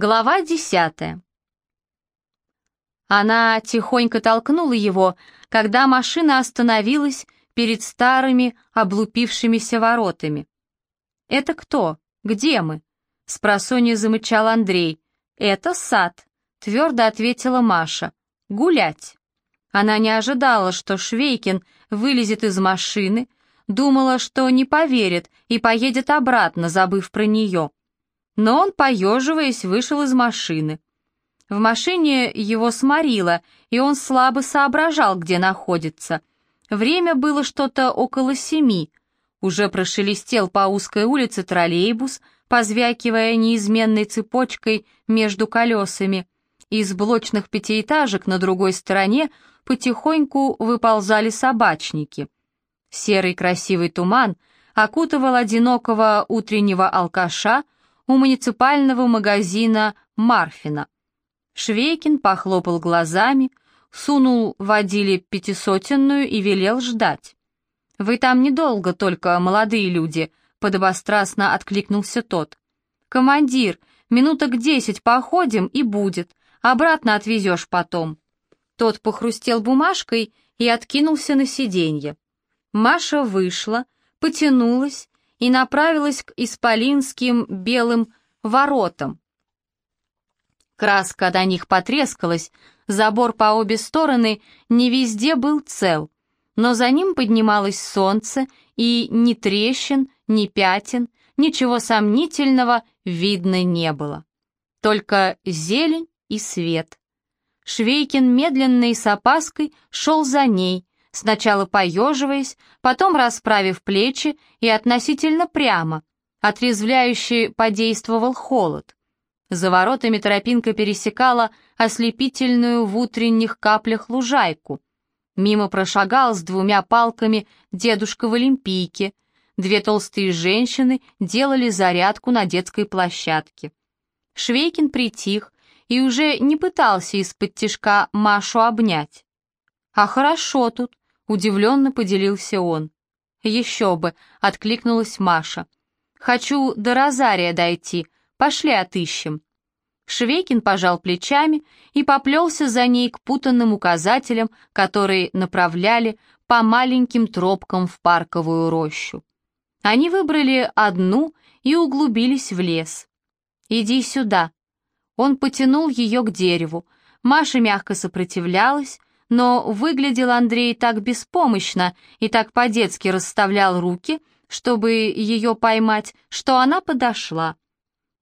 Глава десятая. Она тихонько толкнула его, когда машина остановилась перед старыми облупившимися воротами. «Это кто? Где мы?» — спросонья замычал Андрей. «Это сад», — твердо ответила Маша. «Гулять». Она не ожидала, что Швейкин вылезет из машины, думала, что не поверит и поедет обратно, забыв про нее. Но он, поеживаясь, вышел из машины. В машине его сморило, и он слабо соображал, где находится. Время было что-то около семи. Уже прошелестел по узкой улице троллейбус, позвякивая неизменной цепочкой между колесами. Из блочных пятиэтажек на другой стороне потихоньку выползали собачники. Серый красивый туман окутывал одинокого утреннего алкаша у муниципального магазина «Марфина». Швейкин похлопал глазами, сунул водиле пятисотенную и велел ждать. «Вы там недолго только, молодые люди», — подобострастно откликнулся тот. «Командир, минуток десять походим и будет, обратно отвезешь потом». Тот похрустел бумажкой и откинулся на сиденье. Маша вышла, потянулась и направилась к исполинским белым воротам, Краска до них потрескалась, забор по обе стороны не везде был цел, но за ним поднималось солнце, и ни трещин, ни пятен, ничего сомнительного видно не было. Только зелень и свет. Швейкин медленно и с опаской шел за ней, сначала поеживаясь, потом расправив плечи и относительно прямо. Отрезвляющий подействовал холод. За воротами тропинка пересекала ослепительную в утренних каплях лужайку. Мимо прошагал с двумя палками дедушка в Олимпийке. Две толстые женщины делали зарядку на детской площадке. Швейкин притих и уже не пытался из-под тишка Машу обнять. «А хорошо тут», — удивленно поделился он. «Еще бы», — откликнулась Маша. «Хочу до Розария дойти», Пошли отыщем». Швейкин пожал плечами и поплелся за ней к путанным указателям, которые направляли по маленьким тропкам в парковую рощу. Они выбрали одну и углубились в лес. «Иди сюда». Он потянул ее к дереву. Маша мягко сопротивлялась, но выглядел Андрей так беспомощно и так по-детски расставлял руки, чтобы ее поймать, что она подошла.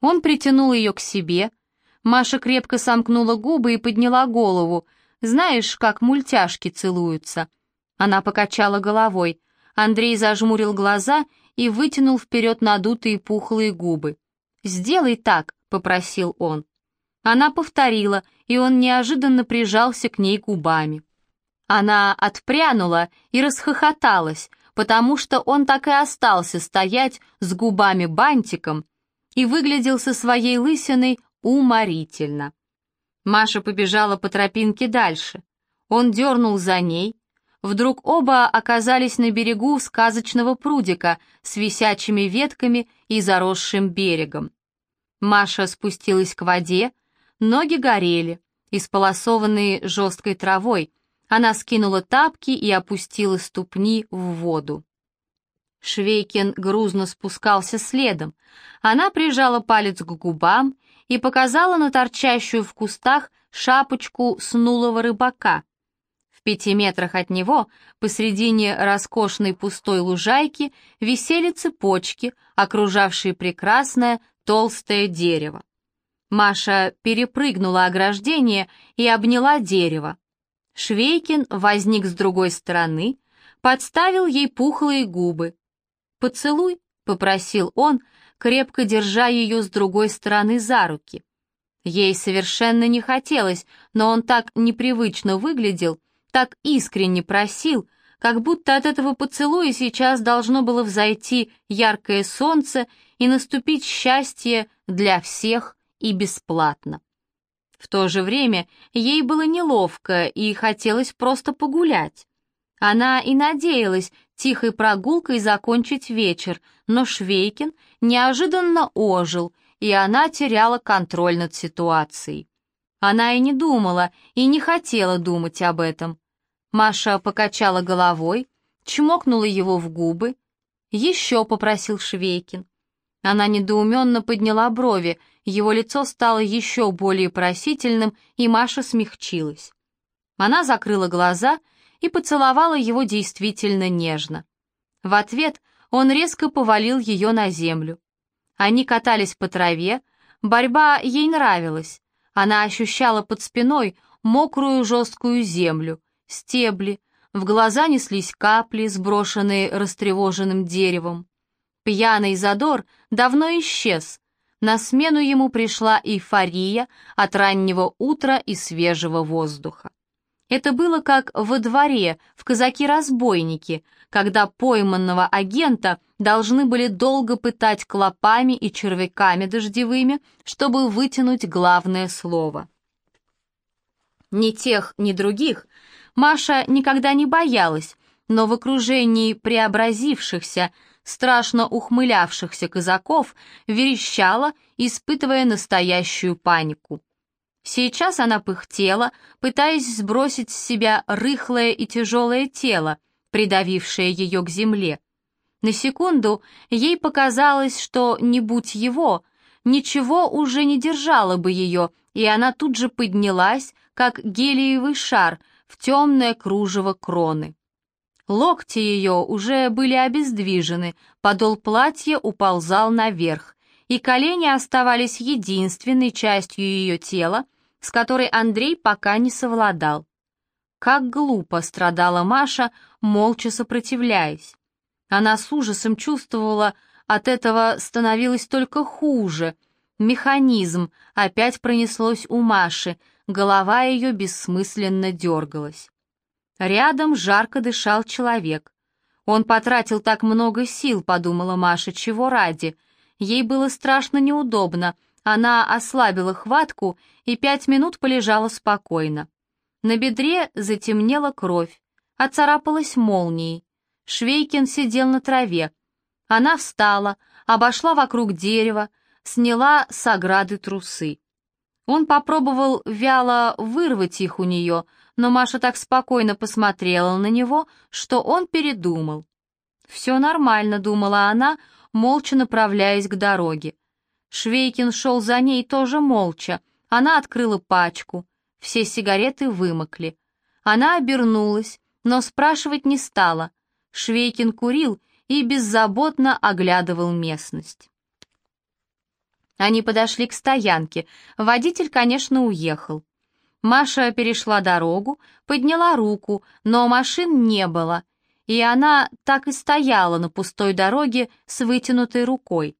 Он притянул ее к себе. Маша крепко сомкнула губы и подняла голову. «Знаешь, как мультяшки целуются?» Она покачала головой. Андрей зажмурил глаза и вытянул вперед надутые пухлые губы. «Сделай так», — попросил он. Она повторила, и он неожиданно прижался к ней губами. Она отпрянула и расхохоталась, потому что он так и остался стоять с губами бантиком, и выглядел со своей лысиной уморительно. Маша побежала по тропинке дальше. Он дернул за ней. Вдруг оба оказались на берегу сказочного прудика с висячими ветками и заросшим берегом. Маша спустилась к воде, ноги горели, исполосованные жесткой травой. Она скинула тапки и опустила ступни в воду. Швейкин грузно спускался следом. Она прижала палец к губам и показала на торчащую в кустах шапочку снулого рыбака. В пяти метрах от него, посредине роскошной пустой лужайки, висели цепочки, окружавшие прекрасное толстое дерево. Маша перепрыгнула ограждение и обняла дерево. Швейкин возник с другой стороны, подставил ей пухлые губы. «Поцелуй», — попросил он, крепко держа ее с другой стороны за руки. Ей совершенно не хотелось, но он так непривычно выглядел, так искренне просил, как будто от этого поцелуя сейчас должно было взойти яркое солнце и наступить счастье для всех и бесплатно. В то же время ей было неловко и хотелось просто погулять. Она и надеялась тихой прогулкой закончить вечер, но Швейкин неожиданно ожил и она теряла контроль над ситуацией. Она и не думала, и не хотела думать об этом. Маша покачала головой, чмокнула его в губы. «Еще», — попросил Швейкин. Она недоуменно подняла брови, его лицо стало еще более просительным, и Маша смягчилась. Она закрыла глаза и поцеловала его действительно нежно. В ответ он резко повалил ее на землю. Они катались по траве, борьба ей нравилась. Она ощущала под спиной мокрую жесткую землю, стебли, в глаза неслись капли, сброшенные растревоженным деревом. Пьяный задор давно исчез. На смену ему пришла эйфория от раннего утра и свежего воздуха. Это было как во дворе, в «Казаки-разбойники», когда пойманного агента должны были долго пытать клопами и червяками дождевыми, чтобы вытянуть главное слово. Ни тех, ни других Маша никогда не боялась, но в окружении преобразившихся, страшно ухмылявшихся казаков верещала, испытывая настоящую панику. Сейчас она пыхтела, пытаясь сбросить с себя рыхлое и тяжелое тело, придавившее ее к земле. На секунду ей показалось, что, не будь его, ничего уже не держало бы ее, и она тут же поднялась, как гелиевый шар, в темное кружево кроны. Локти ее уже были обездвижены, подол платья уползал наверх, и колени оставались единственной частью ее тела, с которой Андрей пока не совладал. Как глупо страдала Маша, молча сопротивляясь. Она с ужасом чувствовала, от этого становилось только хуже. Механизм опять пронеслось у Маши, голова ее бессмысленно дергалась. Рядом жарко дышал человек. Он потратил так много сил, подумала Маша, чего ради. Ей было страшно неудобно, она ослабила хватку и пять минут полежала спокойно. На бедре затемнела кровь, оцарапалась молнией. Швейкин сидел на траве. Она встала, обошла вокруг дерева, сняла с ограды трусы. Он попробовал вяло вырвать их у нее, но Маша так спокойно посмотрела на него, что он передумал. «Все нормально», — думала она, молча направляясь к дороге. Швейкин шел за ней тоже молча. Она открыла пачку. Все сигареты вымокли. Она обернулась, но спрашивать не стала. Швейкин курил и беззаботно оглядывал местность. Они подошли к стоянке. Водитель, конечно, уехал. Маша перешла дорогу, подняла руку, но машин не было, и она так и стояла на пустой дороге с вытянутой рукой.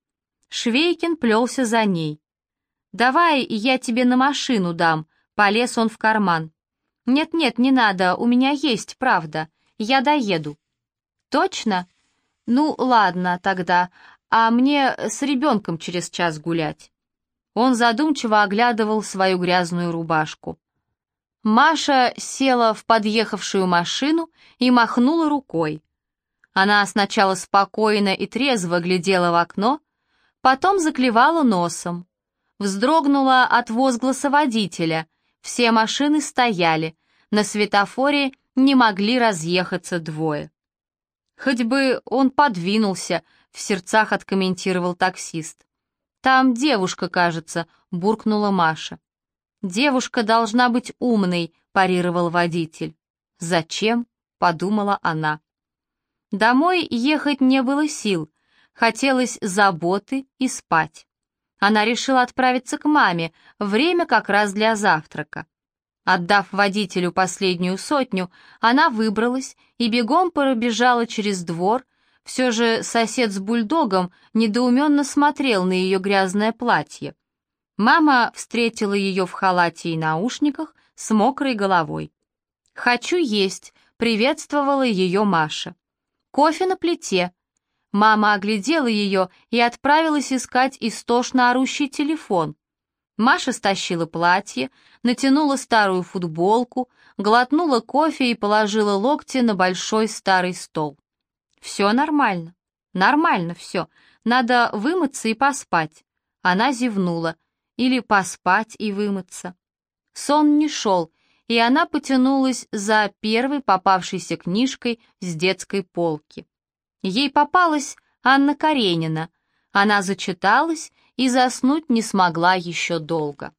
Швейкин плелся за ней. «Давай я тебе на машину дам», — полез он в карман. «Нет-нет, не надо, у меня есть, правда. Я доеду». «Точно? Ну, ладно тогда, а мне с ребенком через час гулять». Он задумчиво оглядывал свою грязную рубашку. Маша села в подъехавшую машину и махнула рукой. Она сначала спокойно и трезво глядела в окно, потом заклевала носом. Вздрогнула от возгласа водителя. Все машины стояли, на светофоре не могли разъехаться двое. «Хоть бы он подвинулся», — в сердцах откомментировал таксист. «Там девушка, кажется», — буркнула Маша. «Девушка должна быть умной», — парировал водитель. «Зачем?» — подумала она. Домой ехать не было сил, хотелось заботы и спать. Она решила отправиться к маме, время как раз для завтрака. Отдав водителю последнюю сотню, она выбралась и бегом пробежала через двор, все же сосед с бульдогом недоуменно смотрел на ее грязное платье. Мама встретила ее в халате и наушниках с мокрой головой. «Хочу есть», — приветствовала ее Маша. «Кофе на плите». Мама оглядела ее и отправилась искать истошно орущий телефон. Маша стащила платье, натянула старую футболку, глотнула кофе и положила локти на большой старый стол. «Все нормально. Нормально все. Надо вымыться и поспать. Она зевнула. Или поспать и вымыться. Сон не шел, и она потянулась за первой попавшейся книжкой с детской полки. Ей попалась Анна Каренина. Она зачиталась и заснуть не смогла еще долго.